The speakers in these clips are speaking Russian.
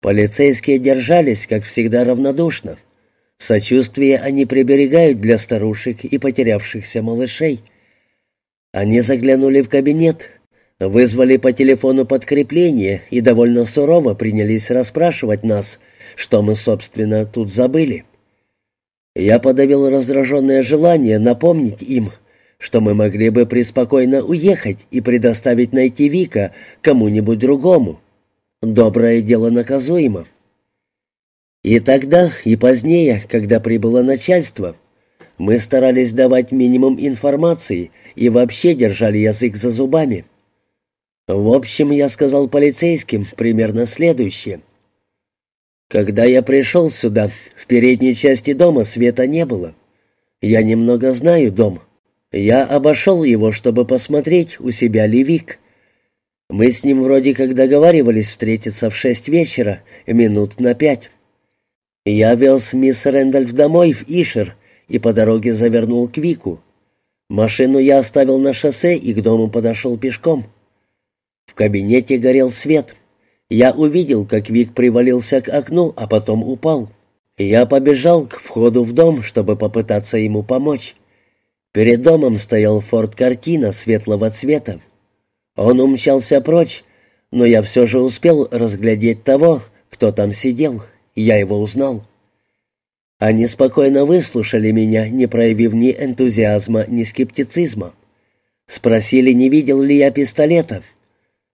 Полицейские держались, как всегда, равнодушно. Сочувствие они приберегают для старушек и потерявшихся малышей. Они заглянули в кабинет, вызвали по телефону подкрепление и довольно сурово принялись расспрашивать нас, что мы, собственно, тут забыли. Я подавил раздраженное желание напомнить им, что мы могли бы преспокойно уехать и предоставить найти Вика кому-нибудь другому. Доброе дело наказуемо. И тогда, и позднее, когда прибыло начальство, мы старались давать минимум информации и вообще держали язык за зубами. В общем, я сказал полицейским примерно следующее. Когда я пришел сюда, в передней части дома света не было. Я немного знаю дом. Я обошел его, чтобы посмотреть, у себя ли Вик. Мы с ним вроде как договаривались встретиться в шесть вечера, минут на пять. Я вез мисс Рэндальф домой в Ишер и по дороге завернул к Вику. Машину я оставил на шоссе и к дому подошел пешком. В кабинете горел свет — я увидел, как Вик привалился к окну, а потом упал. Я побежал к входу в дом, чтобы попытаться ему помочь. Перед домом стоял форт Картина светлого цвета. Он умчался прочь, но я все же успел разглядеть того, кто там сидел. Я его узнал. Они спокойно выслушали меня, не проявив ни энтузиазма, ни скептицизма. Спросили, не видел ли я пистолета.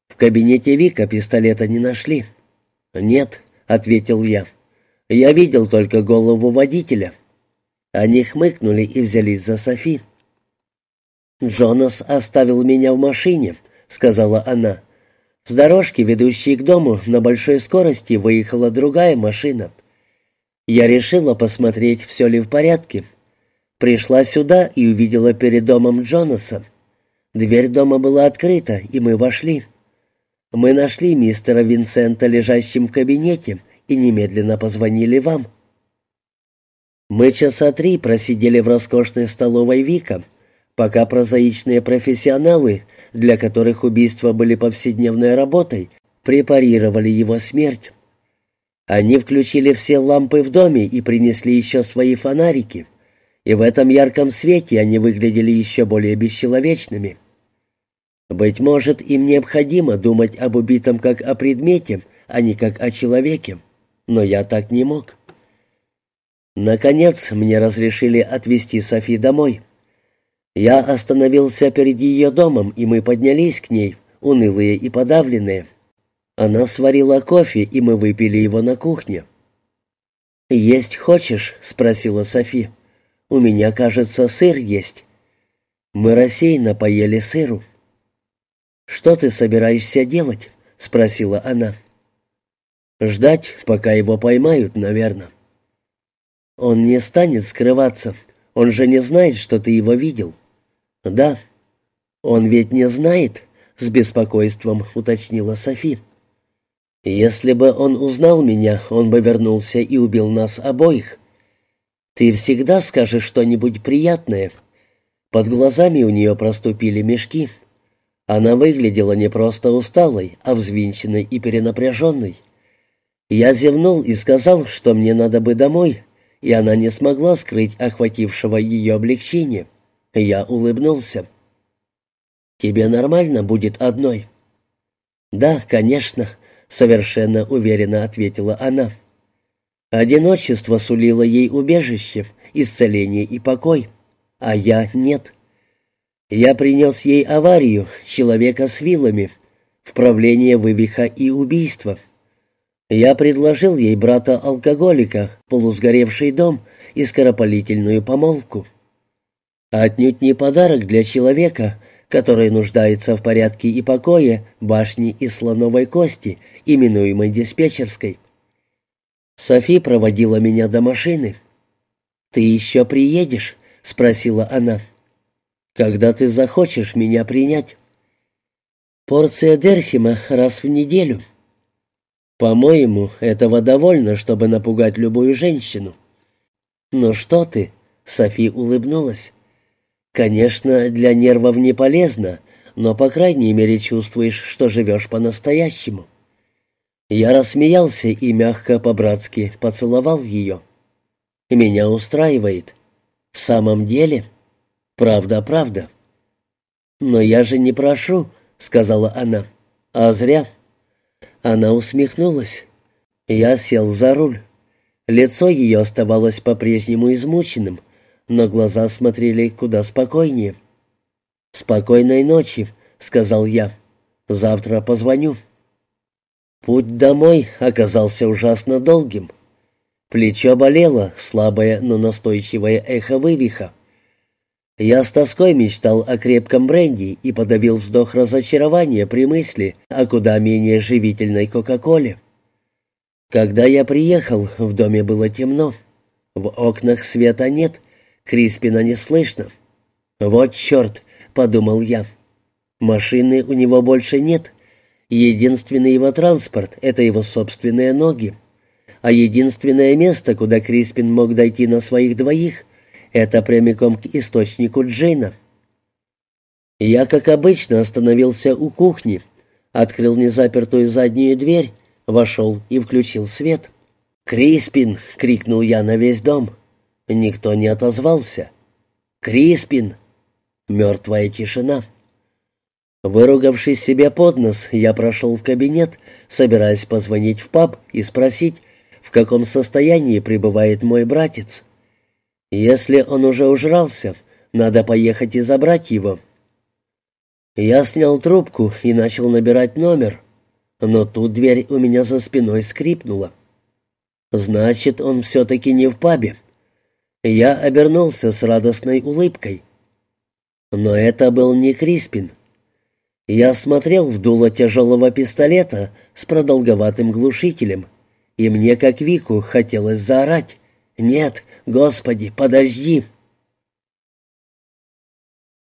В кабинете Вика пистолета не нашли. «Нет», — ответил я. «Я видел только голову водителя». Они хмыкнули и взялись за Софи. «Джонас оставил меня в машине», — сказала она. «С дорожки, ведущей к дому, на большой скорости выехала другая машина. Я решила посмотреть, все ли в порядке. Пришла сюда и увидела перед домом Джонаса. Дверь дома была открыта, и мы вошли. Мы нашли мистера Винсента лежащим в кабинете и немедленно позвонили вам. Мы часа три просидели в роскошной столовой Вика, пока прозаичные профессионалы, для которых убийства были повседневной работой, препарировали его смерть. Они включили все лампы в доме и принесли еще свои фонарики, и в этом ярком свете они выглядели еще более бесчеловечными. Быть может, им необходимо думать об убитом как о предмете, а не как о человеке. Но я так не мог. Наконец, мне разрешили отвезти Софи домой. Я остановился перед ее домом, и мы поднялись к ней, унылые и подавленные. Она сварила кофе, и мы выпили его на кухне. «Есть хочешь?» — спросила Софи. «У меня, кажется, сыр есть». Мы рассеянно поели сыру. «Что ты собираешься делать?» — спросила она. «Ждать, пока его поймают, наверное». «Он не станет скрываться. Он же не знает, что ты его видел». «Да». «Он ведь не знает», — с беспокойством уточнила Софи. «Если бы он узнал меня, он бы вернулся и убил нас обоих. Ты всегда скажешь что-нибудь приятное». Под глазами у нее проступили мешки. Она выглядела не просто усталой, а взвинченной и перенапряженной. Я зевнул и сказал, что мне надо бы домой, и она не смогла скрыть охватившего ее облегчения. Я улыбнулся. «Тебе нормально будет одной?» «Да, конечно», — совершенно уверенно ответила она. Одиночество сулило ей убежище, исцеление и покой, а я нет. Я принес ей аварию, человека с вилами, вправление вывиха и убийство. Я предложил ей брата-алкоголика, полусгоревший дом и скоропалительную помолвку. Отнюдь не подарок для человека, который нуждается в порядке и покое башни из слоновой кости, именуемой диспетчерской. Софи проводила меня до машины. «Ты еще приедешь?» — спросила она когда ты захочешь меня принять. Порция Дерхима раз в неделю. По-моему, этого довольно, чтобы напугать любую женщину. Ну что ты? Софи улыбнулась. Конечно, для нервов не полезно, но по крайней мере чувствуешь, что живешь по-настоящему. Я рассмеялся и мягко по-братски поцеловал ее. «Меня устраивает. В самом деле? Правда, правда». «Но я же не прошу», — сказала она. «А зря». Она усмехнулась. Я сел за руль. Лицо ее оставалось по-прежнему измученным, но глаза смотрели куда спокойнее. «Спокойной ночи», — сказал я. «Завтра позвоню». Путь домой оказался ужасно долгим. Плечо болело, слабое, но настойчивое эхо вывиха. Я с тоской мечтал о крепком бренди и подавил вздох разочарования при мысли о куда менее живительной Кока-Коле. Когда я приехал, в доме было темно. В окнах света нет, Криспина не слышно. «Вот черт!» — подумал я. «Машины у него больше нет. Единственный его транспорт — это его собственные ноги. А единственное место, куда Криспин мог дойти на своих двоих, это прямиком к источнику Джейна». Я, как обычно, остановился у кухни, открыл незапертую заднюю дверь, вошел и включил свет. «Криспин!» — крикнул я на весь дом. Никто не отозвался. «Криспин!» Мертвая тишина. Выругавшись себе под нос, я прошел в кабинет, собираясь позвонить в паб и спросить, в каком состоянии пребывает мой братец. Если он уже ужрался, надо поехать и забрать его. Я снял трубку и начал набирать номер, но тут дверь у меня за спиной скрипнула. Значит, он все-таки не в пабе. Я обернулся с радостной улыбкой. Но это был не Криспин. Я смотрел в дуло тяжелого пистолета с продолговатым глушителем, и мне, как Вику, хотелось заорать. «Нет, Господи, подожди!»